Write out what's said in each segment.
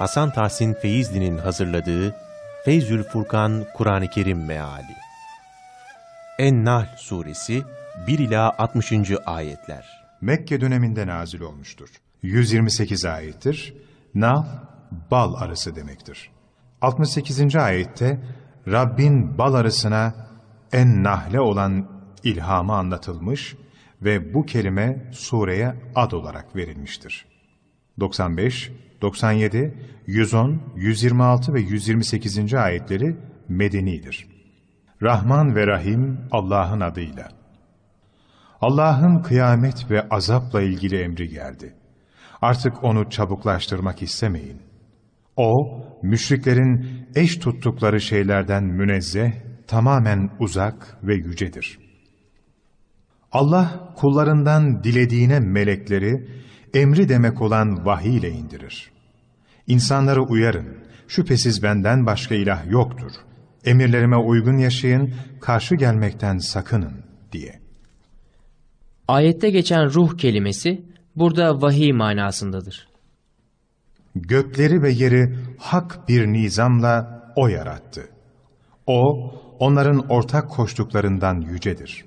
Hasan Tahsin Feyzli'nin hazırladığı Feyzül Furkan Kur'an-ı Kerim Meali En-Nahl Suresi 1 ila 60. ayetler. Mekke döneminde nazil olmuştur. 128 ayettir. Nahl, bal arısı demektir. 68. ayette Rabbin bal arısına en nahle olan ilhamı anlatılmış ve bu kelime sureye ad olarak verilmiştir. 95, 97, 110, 126 ve 128. ayetleri medenidir. Rahman ve Rahim Allah'ın adıyla. Allah'ın kıyamet ve azapla ilgili emri geldi. Artık onu çabuklaştırmak istemeyin. O, müşriklerin eş tuttukları şeylerden münezzeh, tamamen uzak ve yücedir. Allah kullarından dilediğine melekleri, emri demek olan vahiy ile indirir. İnsanları uyarın, şüphesiz benden başka ilah yoktur. Emirlerime uygun yaşayın, karşı gelmekten sakının diye. Ayette geçen ruh kelimesi burada vahiy manasındadır. Gökleri ve yeri hak bir nizamla O yarattı. O, onların ortak koştuklarından yücedir.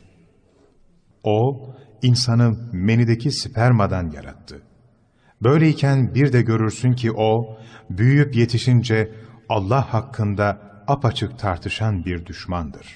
O, insanı menideki spermadan yarattı. Böyleyken bir de görürsün ki o, büyüyüp yetişince Allah hakkında apaçık tartışan bir düşmandır.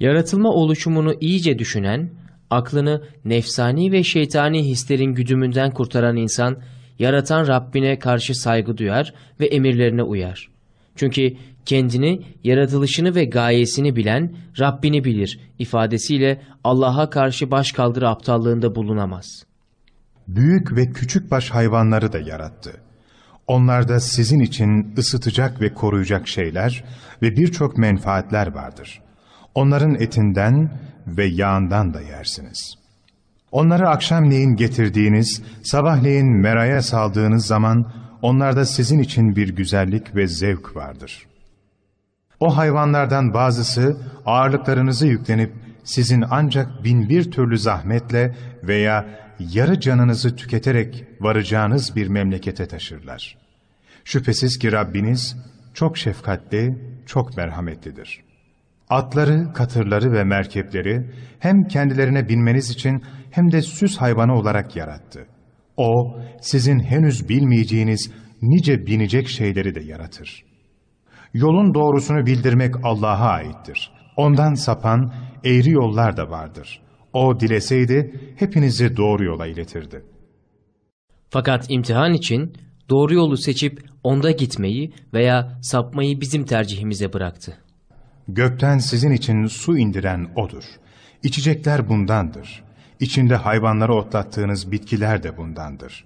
Yaratılma oluşumunu iyice düşünen, aklını nefsani ve şeytani hislerin güdümünden kurtaran insan, yaratan Rabbine karşı saygı duyar ve emirlerine uyar. Çünkü kendini, yaratılışını ve gayesini bilen Rabbini bilir ifadesiyle Allah'a karşı baş kaldırı aptallığında bulunamaz. Büyük ve küçük baş hayvanları da yarattı. Onlarda sizin için ısıtacak ve koruyacak şeyler ve birçok menfaatler vardır. Onların etinden ve yağından da yersiniz. Onları akşamleyin getirdiğiniz, sabahleyin meraya saldığınız zaman onlarda sizin için bir güzellik ve zevk vardır. O hayvanlardan bazısı ağırlıklarınızı yüklenip sizin ancak bin bir türlü zahmetle veya yarı canınızı tüketerek varacağınız bir memlekete taşırlar. Şüphesiz ki Rabbiniz çok şefkatli, çok merhametlidir. Atları, katırları ve merkepleri hem kendilerine binmeniz için hem de süs hayvanı olarak yarattı. O, sizin henüz bilmeyeceğiniz nice binecek şeyleri de yaratır. Yolun doğrusunu bildirmek Allah'a aittir. Ondan sapan eğri yollar da vardır. O dileseydi hepinizi doğru yola iletirdi. Fakat imtihan için doğru yolu seçip onda gitmeyi veya sapmayı bizim tercihimize bıraktı. Gökten sizin için su indiren O'dur. İçecekler bundandır. İçinde hayvanları otlattığınız bitkiler de bundandır.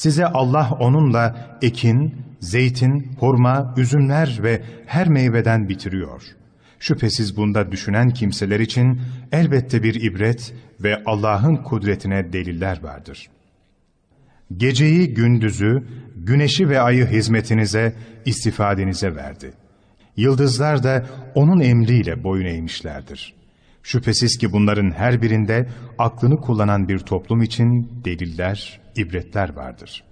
Size Allah onunla ekin, zeytin, hurma, üzümler ve her meyveden bitiriyor. Şüphesiz bunda düşünen kimseler için elbette bir ibret ve Allah'ın kudretine deliller vardır. Geceyi, gündüzü, güneşi ve ayı hizmetinize, istifadenize verdi. Yıldızlar da O'nun emriyle boyun eğmişlerdir. Şüphesiz ki bunların her birinde aklını kullanan bir toplum için deliller, ibretler vardır.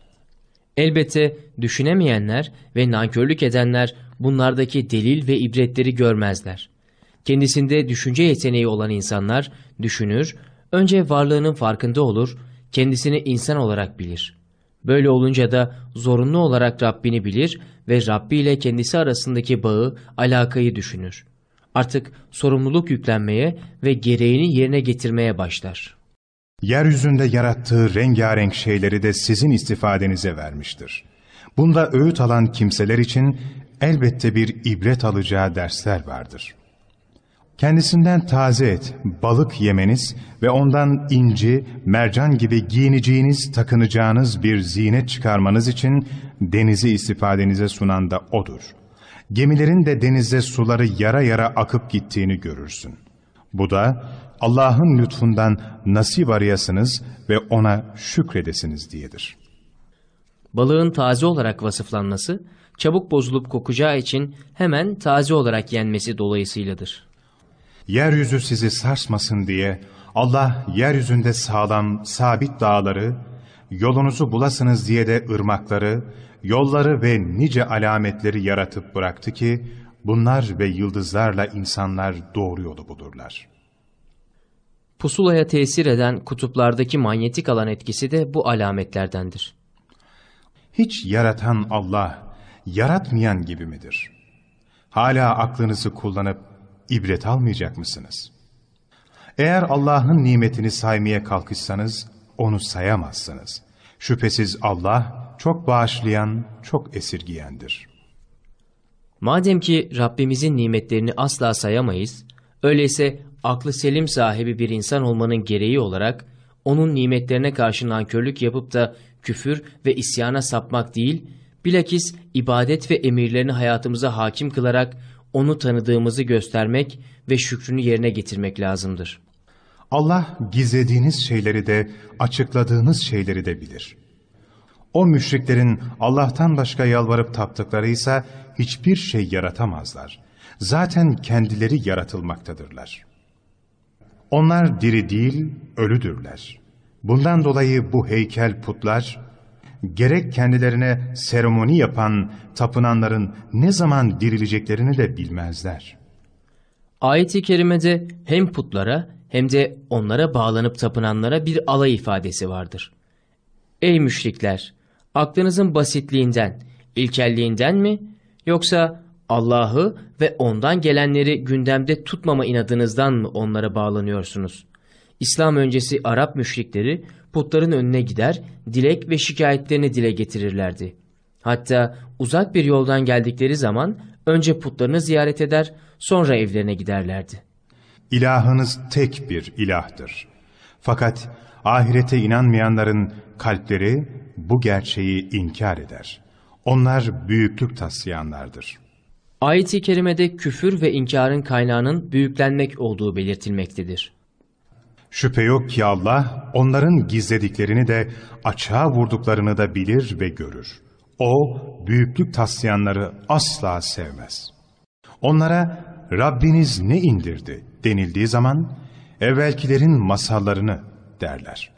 Elbette düşünemeyenler ve nankörlük edenler bunlardaki delil ve ibretleri görmezler. Kendisinde düşünce yeteneği olan insanlar düşünür, önce varlığının farkında olur, kendisini insan olarak bilir. Böyle olunca da zorunlu olarak Rabbini bilir ve Rabbi ile kendisi arasındaki bağı, alakayı düşünür. Artık sorumluluk yüklenmeye ve gereğini yerine getirmeye başlar. Yeryüzünde yarattığı rengarenk şeyleri de sizin istifadenize vermiştir. Bunda öğüt alan kimseler için elbette bir ibret alacağı dersler vardır. Kendisinden taze et, balık yemeniz ve ondan inci, mercan gibi giyineceğiniz, takınacağınız bir zinet çıkarmanız için denizi istifadenize sunan da O'dur. Gemilerin de denizde suları yara yara akıp gittiğini görürsün. Bu da Allah'ın lütfundan nasip arayasınız ve O'na şükredesiniz diyedir. Balığın taze olarak vasıflanması, çabuk bozulup kokacağı için hemen taze olarak yenmesi dolayısıyladır. Yeryüzü sizi sarsmasın diye Allah yeryüzünde sağlam, sabit dağları yolunuzu bulasınız diye de ırmakları, yolları ve nice alametleri yaratıp bıraktı ki, bunlar ve yıldızlarla insanlar doğru yolu bulurlar. Pusulaya tesir eden kutuplardaki manyetik alan etkisi de bu alametlerdendir. Hiç yaratan Allah, yaratmayan gibi midir? Hala aklınızı kullanıp ibret almayacak mısınız? Eğer Allah'ın nimetini saymaya kalkışsanız, onu sayamazsınız. Şüphesiz Allah çok bağışlayan, çok esirgiyendir. Madem ki Rabbimizin nimetlerini asla sayamayız, öyleyse aklı selim sahibi bir insan olmanın gereği olarak onun nimetlerine karşı nankörlük yapıp da küfür ve isyana sapmak değil, bilakis ibadet ve emirlerini hayatımıza hakim kılarak onu tanıdığımızı göstermek ve şükrünü yerine getirmek lazımdır. Allah gizlediğiniz şeyleri de açıkladığınız şeyleri de bilir. O müşriklerin Allah'tan başka yalvarıp taptıkları ise hiçbir şey yaratamazlar. Zaten kendileri yaratılmaktadırlar. Onlar diri değil, ölüdürler. Bundan dolayı bu heykel putlar, gerek kendilerine seremoni yapan tapınanların ne zaman dirileceklerini de bilmezler. Ayet-i kerimede hem putlara hem de onlara bağlanıp tapınanlara bir alay ifadesi vardır. Ey müşrikler! Aklınızın basitliğinden, ilkelliğinden mi yoksa Allah'ı ve ondan gelenleri gündemde tutmama inadınızdan mı onlara bağlanıyorsunuz? İslam öncesi Arap müşrikleri putların önüne gider, dilek ve şikayetlerini dile getirirlerdi. Hatta uzak bir yoldan geldikleri zaman önce putlarını ziyaret eder, sonra evlerine giderlerdi. İlahınız tek bir ilahtır. Fakat ahirete inanmayanların kalpleri bu gerçeği inkar eder. Onlar büyüklük taslayanlardır. Ayet-i kerimede küfür ve inkarın kaynağının büyüklenmek olduğu belirtilmektedir. Şüphe yok ki Allah onların gizlediklerini de açığa vurduklarını da bilir ve görür. O büyüklük taslayanları asla sevmez. Onlara Rabbiniz ne indirdi denildiği zaman evvelkilerin masallarını derler.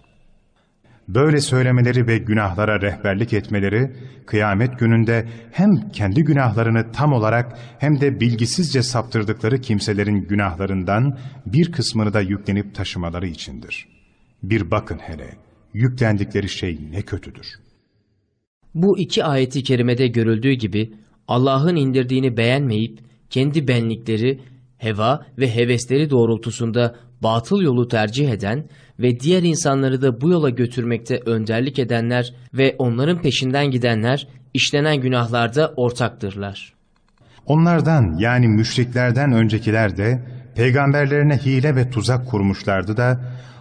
Böyle söylemeleri ve günahlara rehberlik etmeleri, kıyamet gününde hem kendi günahlarını tam olarak hem de bilgisizce saptırdıkları kimselerin günahlarından bir kısmını da yüklenip taşımaları içindir. Bir bakın hele, yüklendikleri şey ne kötüdür. Bu iki ayeti kerimede görüldüğü gibi Allah'ın indirdiğini beğenmeyip kendi benlikleri, heva ve hevesleri doğrultusunda batıl yolu tercih eden ve diğer insanları da bu yola götürmekte önderlik edenler ve onların peşinden gidenler işlenen günahlarda ortaktırlar. Onlardan yani müşriklerden öncekiler de peygamberlerine hile ve tuzak kurmuşlardı da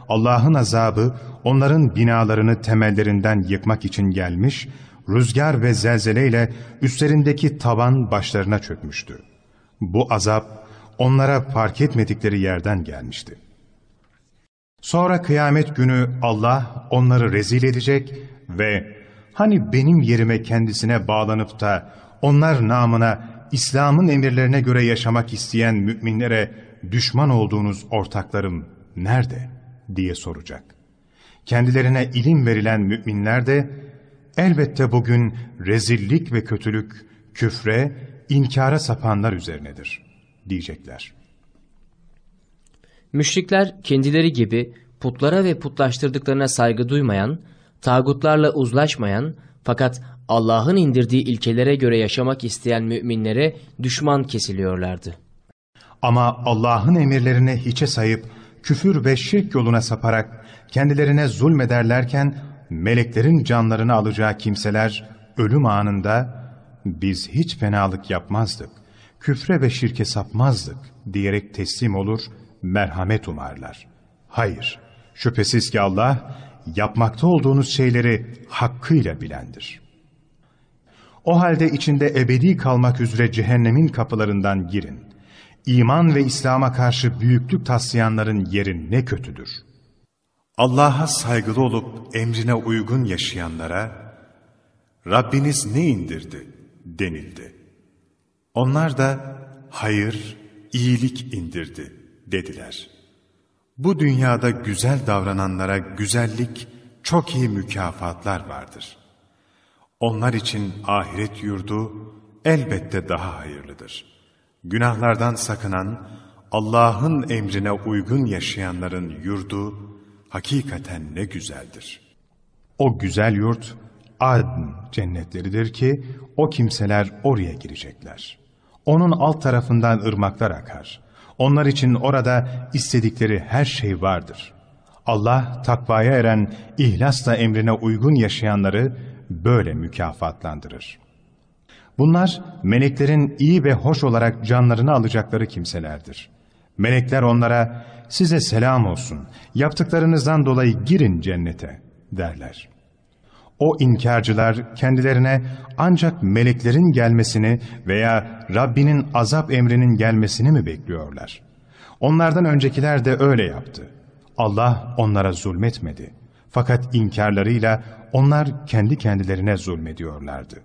Allah'ın azabı onların binalarını temellerinden yıkmak için gelmiş, rüzgar ve zelzeleyle üstlerindeki tavan başlarına çökmüştü. Bu azap onlara fark etmedikleri yerden gelmişti. Sonra kıyamet günü Allah onları rezil edecek ve hani benim yerime kendisine bağlanıp da onlar namına İslam'ın emirlerine göre yaşamak isteyen müminlere düşman olduğunuz ortaklarım nerede diye soracak. Kendilerine ilim verilen müminler de elbette bugün rezillik ve kötülük, küfre, inkara sapanlar üzerinedir diyecekler. Müşrikler kendileri gibi putlara ve putlaştırdıklarına saygı duymayan, tağutlarla uzlaşmayan fakat Allah'ın indirdiği ilkelere göre yaşamak isteyen müminlere düşman kesiliyorlardı. Ama Allah'ın emirlerini hiçe sayıp küfür ve şirk yoluna saparak kendilerine zulmederlerken meleklerin canlarını alacağı kimseler ölüm anında biz hiç fenalık yapmazdık, küfre ve şirke sapmazdık diyerek teslim olur, merhamet umarlar. Hayır, şüphesiz ki Allah yapmakta olduğunuz şeyleri hakkıyla bilendir. O halde içinde ebedi kalmak üzere cehennemin kapılarından girin. İman ve İslam'a karşı büyüklük taslayanların yeri ne kötüdür. Allah'a saygılı olup emrine uygun yaşayanlara Rabbiniz ne indirdi denildi. Onlar da hayır, iyilik indirdi dediler. Bu dünyada güzel davrananlara güzellik çok iyi mükafatlar vardır. Onlar için ahiret yurdu elbette daha hayırlıdır. Günahlardan sakınan, Allah'ın emrine uygun yaşayanların yurdu hakikaten ne güzeldir. O güzel yurt Adn cennetleridir ki o kimseler oraya girecekler. Onun alt tarafından ırmaklar akar. Onlar için orada istedikleri her şey vardır. Allah takvaya eren, ihlasla emrine uygun yaşayanları böyle mükafatlandırır. Bunlar meleklerin iyi ve hoş olarak canlarını alacakları kimselerdir. Melekler onlara size selam olsun, yaptıklarınızdan dolayı girin cennete derler. O inkarcılar kendilerine ancak meleklerin gelmesini veya Rabbinin azap emrinin gelmesini mi bekliyorlar? Onlardan öncekiler de öyle yaptı. Allah onlara zulmetmedi. Fakat inkarlarıyla onlar kendi kendilerine zulmediyorlardı.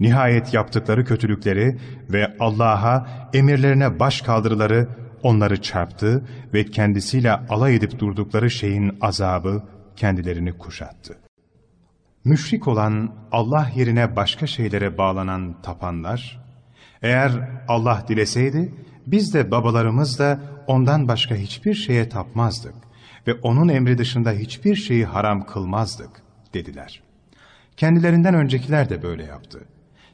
Nihayet yaptıkları kötülükleri ve Allah'a emirlerine baş kaldırıları onları çarptı ve kendisiyle alay edip durdukları şeyin azabı kendilerini kuşattı. Müşrik olan Allah yerine başka şeylere bağlanan tapanlar, eğer Allah dileseydi biz de babalarımız da ondan başka hiçbir şeye tapmazdık ve onun emri dışında hiçbir şeyi haram kılmazdık dediler. Kendilerinden öncekiler de böyle yaptı.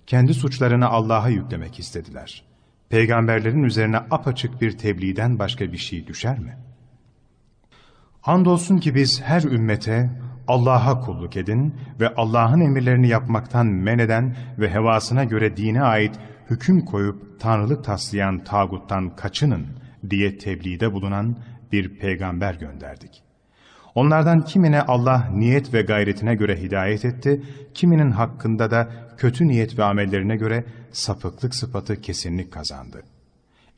Kendi suçlarını Allah'a yüklemek istediler. Peygamberlerin üzerine apaçık bir tebliğden başka bir şey düşer mi? Andolsun ki biz her ümmete Allah'a kulluk edin ve Allah'ın emirlerini yapmaktan men eden ve hevasına göre dine ait hüküm koyup tanrılık taslayan tağuttan kaçının diye tebliğde bulunan bir peygamber gönderdik. Onlardan kimine Allah niyet ve gayretine göre hidayet etti, kiminin hakkında da kötü niyet ve amellerine göre sapıklık sıfatı kesinlik kazandı.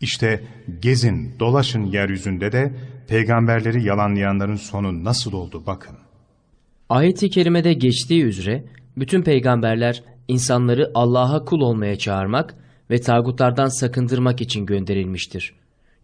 İşte gezin, dolaşın yeryüzünde de peygamberleri yalanlayanların sonu nasıl oldu bakın. Ayet-i kerimede geçtiği üzere bütün peygamberler insanları Allah'a kul olmaya çağırmak ve tağutlardan sakındırmak için gönderilmiştir.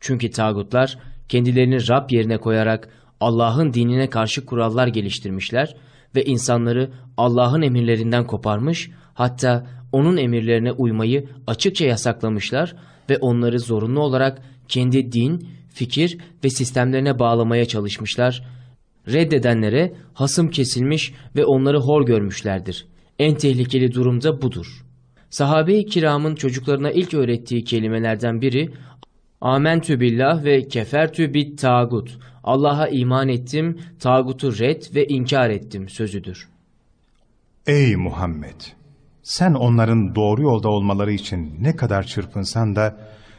Çünkü tağutlar kendilerini Rab yerine koyarak Allah'ın dinine karşı kurallar geliştirmişler ve insanları Allah'ın emirlerinden koparmış hatta onun emirlerine uymayı açıkça yasaklamışlar ve onları zorunlu olarak kendi din, fikir ve sistemlerine bağlamaya çalışmışlar. Reddedenlere hasım kesilmiş ve onları hor görmüşlerdir. En tehlikeli durumda budur. Sahabe-i kiramın çocuklarına ilk öğrettiği kelimelerden biri Amentü billah ve kefertü bit tağut. Allah'a iman ettim, tağutu red ve inkar ettim sözüdür. Ey Muhammed! Sen onların doğru yolda olmaları için ne kadar çırpınsan da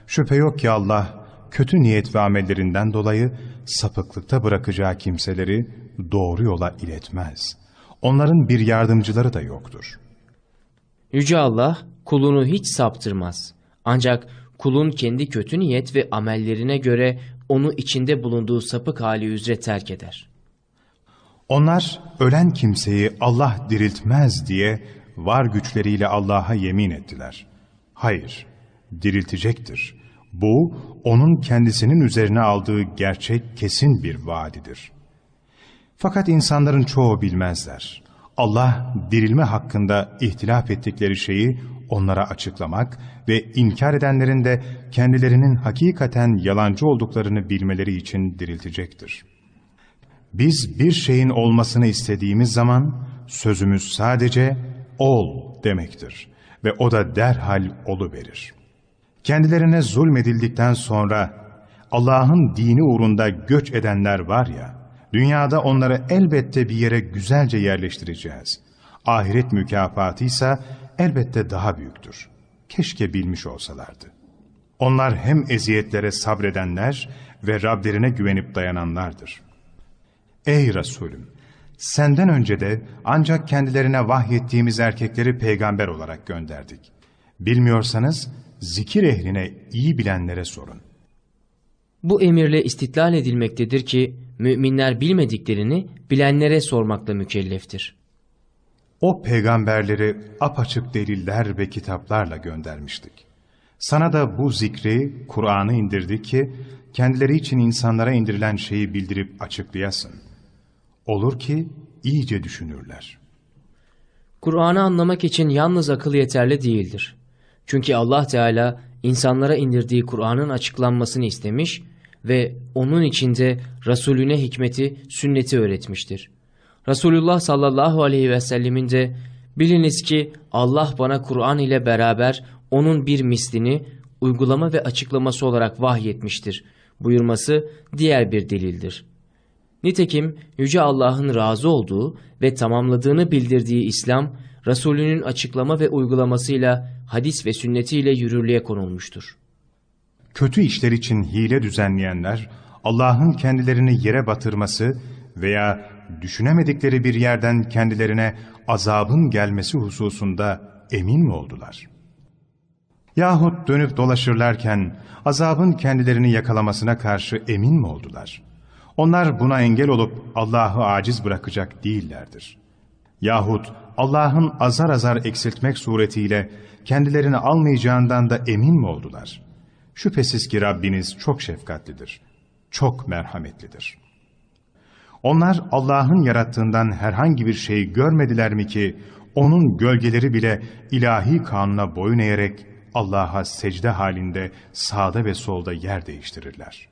şüphe yok ki Allah kötü niyet ve amellerinden dolayı sapıklıkta bırakacağı kimseleri doğru yola iletmez. Onların bir yardımcıları da yoktur. Yüce Allah kulunu hiç saptırmaz. Ancak kulun kendi kötü niyet ve amellerine göre onu içinde bulunduğu sapık hali üzere terk eder. Onlar ölen kimseyi Allah diriltmez diye var güçleriyle Allah'a yemin ettiler. Hayır, diriltecektir. Bu, onun kendisinin üzerine aldığı gerçek kesin bir vaadidir. Fakat insanların çoğu bilmezler. Allah dirilme hakkında ihtilaf ettikleri şeyi onlara açıklamak ve inkar edenlerin de kendilerinin hakikaten yalancı olduklarını bilmeleri için diriltecektir. Biz bir şeyin olmasını istediğimiz zaman sözümüz sadece ol demektir ve o da derhal olu verir. Kendilerine zulmedildikten sonra Allah'ın dini uğrunda göç edenler var ya, dünyada onları elbette bir yere güzelce yerleştireceğiz. Ahiret mükafatı ise elbette daha büyüktür. Keşke bilmiş olsalardı. Onlar hem eziyetlere sabredenler ve Rablerine güvenip dayananlardır. Ey Resulüm! Senden önce de ancak kendilerine vahyettiğimiz erkekleri peygamber olarak gönderdik. Bilmiyorsanız zikir ehline iyi bilenlere sorun. Bu emirle istitlal edilmektedir ki müminler bilmediklerini bilenlere sormakla mükelleftir. O peygamberleri apaçık deliller ve kitaplarla göndermiştik. Sana da bu zikri, Kur'an'ı indirdik ki, kendileri için insanlara indirilen şeyi bildirip açıklayasın. Olur ki iyice düşünürler. Kur'an'ı anlamak için yalnız akıl yeterli değildir. Çünkü Allah Teala insanlara indirdiği Kur'an'ın açıklanmasını istemiş ve onun içinde Resulüne hikmeti, sünneti öğretmiştir. Resulullah sallallahu aleyhi ve sellemin de biliniz ki Allah bana Kur'an ile beraber onun bir mislini uygulama ve açıklaması olarak vahyetmiştir buyurması diğer bir delildir. Nitekim Yüce Allah'ın razı olduğu ve tamamladığını bildirdiği İslam, Resulünün açıklama ve uygulamasıyla hadis ve sünnetiyle yürürlüğe konulmuştur. Kötü işler için hile düzenleyenler, Allah'ın kendilerini yere batırması veya düşünemedikleri bir yerden kendilerine azabın gelmesi hususunda emin mi oldular? Yahut dönüp dolaşırlarken azabın kendilerini yakalamasına karşı emin mi oldular? Onlar buna engel olup Allah'ı aciz bırakacak değillerdir. Yahut Allah'ın azar azar eksiltmek suretiyle kendilerini almayacağından da emin mi oldular? Şüphesiz ki Rabbiniz çok şefkatlidir, çok merhametlidir. Onlar Allah'ın yarattığından herhangi bir şey görmediler mi ki, onun gölgeleri bile ilahi kanuna boyun eğerek Allah'a secde halinde sağda ve solda yer değiştirirler.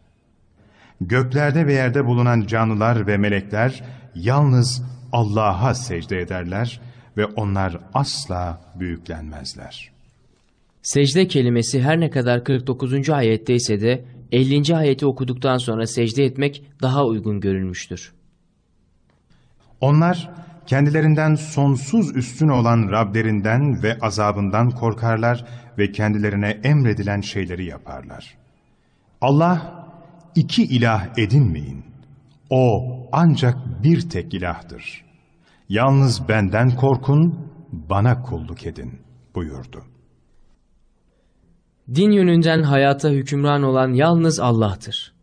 Göklerde ve yerde bulunan canlılar ve melekler yalnız Allah'a secde ederler ve onlar asla büyüklenmezler. Secde kelimesi her ne kadar 49. ayette ise de 50. ayeti okuduktan sonra secde etmek daha uygun görülmüştür. Onlar kendilerinden sonsuz üstün olan Rablerinden ve azabından korkarlar ve kendilerine emredilen şeyleri yaparlar. Allah, iki ilah edinmeyin. O ancak bir tek ilahdır. Yalnız benden korkun, bana kulluk edin buyurdu. Din yönünden hayata hükümran olan yalnız Allah'tır.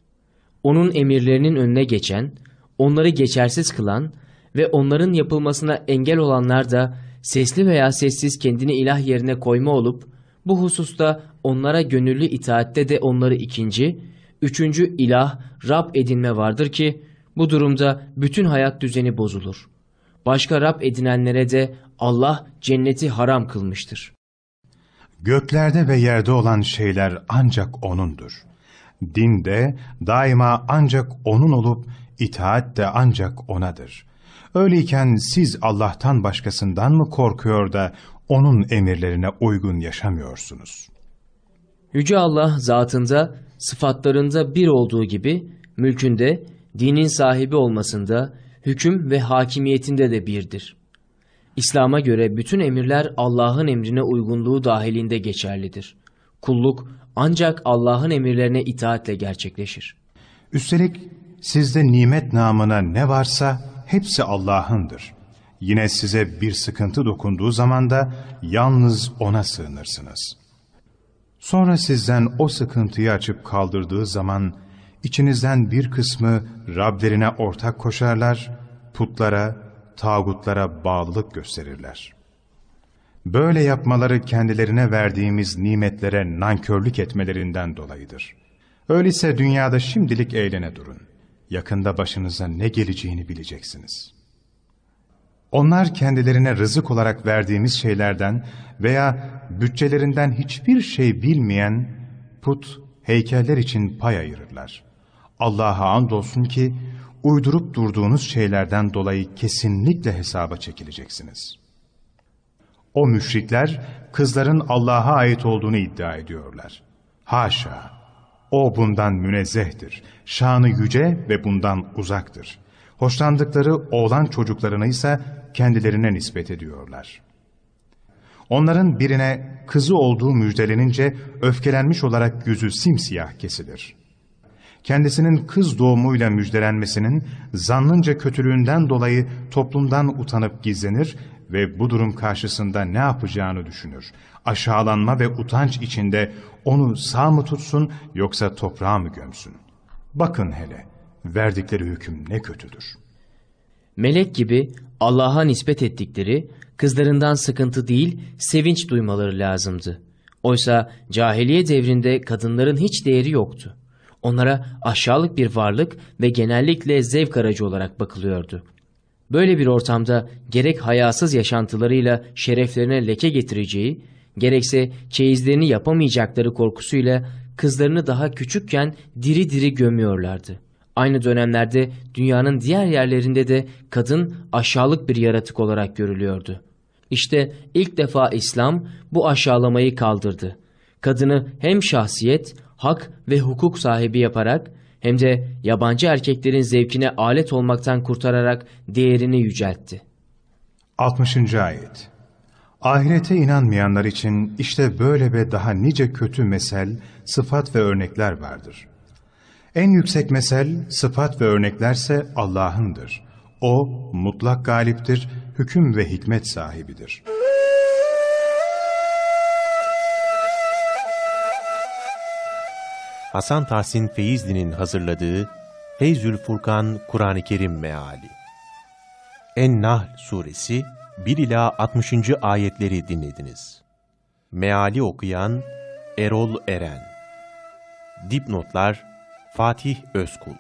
Onun emirlerinin önüne geçen, onları geçersiz kılan ve onların yapılmasına engel olanlar da sesli veya sessiz kendini ilah yerine koyma olup, bu hususta onlara gönüllü itaatte de onları ikinci, üçüncü ilah, Rab edinme vardır ki, bu durumda bütün hayat düzeni bozulur. Başka Rab edinenlere de Allah cenneti haram kılmıştır. Göklerde ve yerde olan şeyler ancak O'nundur. Din de daima ancak O'nun olup itaat de ancak O'nadır. Öyleyken siz Allah'tan başkasından mı korkuyor da O'nun emirlerine uygun yaşamıyorsunuz? Yüce Allah zatında, sıfatlarında bir olduğu gibi, mülkünde, dinin sahibi olmasında, hüküm ve hakimiyetinde de birdir. İslam'a göre bütün emirler Allah'ın emrine uygunluğu dahilinde geçerlidir. Kulluk ancak Allah'ın emirlerine itaatle gerçekleşir. Üstelik sizde nimet namına ne varsa hepsi Allah'ındır. Yine size bir sıkıntı dokunduğu zaman da yalnız O'na sığınırsınız. Sonra sizden o sıkıntıyı açıp kaldırdığı zaman içinizden bir kısmı Rablerine ortak koşarlar, putlara, tağutlara bağlılık gösterirler. Böyle yapmaları kendilerine verdiğimiz nimetlere nankörlük etmelerinden dolayıdır. Öyleyse dünyada şimdilik eğlene durun. Yakında başınıza ne geleceğini bileceksiniz. Onlar kendilerine rızık olarak verdiğimiz şeylerden veya bütçelerinden hiçbir şey bilmeyen put, heykeller için pay ayırırlar. Allah'a andolsun ki uydurup durduğunuz şeylerden dolayı kesinlikle hesaba çekileceksiniz. O müşrikler kızların Allah'a ait olduğunu iddia ediyorlar. Haşa! O bundan münezzehtir. Şanı yüce ve bundan uzaktır. Hoşlandıkları oğlan çocuklarını ise kendilerine nispet ediyorlar. Onların birine kızı olduğu müjdelenince öfkelenmiş olarak yüzü simsiyah kesilir. Kendisinin kız doğumuyla müjdelenmesinin zannınca kötülüğünden dolayı toplumdan utanıp gizlenir ve bu durum karşısında ne yapacağını düşünür. Aşağılanma ve utanç içinde onu sağ mı tutsun yoksa toprağa mı gömsün? Bakın hele, verdikleri hüküm ne kötüdür. Melek gibi Allah'a nispet ettikleri, kızlarından sıkıntı değil, sevinç duymaları lazımdı. Oysa cahiliye devrinde kadınların hiç değeri yoktu. Onlara aşağılık bir varlık ve genellikle zevk aracı olarak bakılıyordu. Böyle bir ortamda gerek hayasız yaşantılarıyla şereflerine leke getireceği, gerekse çeyizlerini yapamayacakları korkusuyla kızlarını daha küçükken diri diri gömüyorlardı. Aynı dönemlerde dünyanın diğer yerlerinde de kadın aşağılık bir yaratık olarak görülüyordu. İşte ilk defa İslam bu aşağılamayı kaldırdı. Kadını hem şahsiyet, hak ve hukuk sahibi yaparak hem de yabancı erkeklerin zevkine alet olmaktan kurtararak değerini yüceltti. 60. Ayet Ahirete inanmayanlar için işte böyle ve daha nice kötü mesel, sıfat ve örnekler vardır. En yüksek mesel, sıfat ve örneklerse Allah'ındır. O, mutlak galiptir, hüküm ve hikmet sahibidir. Hasan Tahsin Feyzli'nin hazırladığı Feyzül Furkan Kur'an-ı Kerim Meali En-Nahl Suresi 1 ila 60. ayetleri dinlediniz. Meali okuyan Erol Eren Dipnotlar Fatih Özkul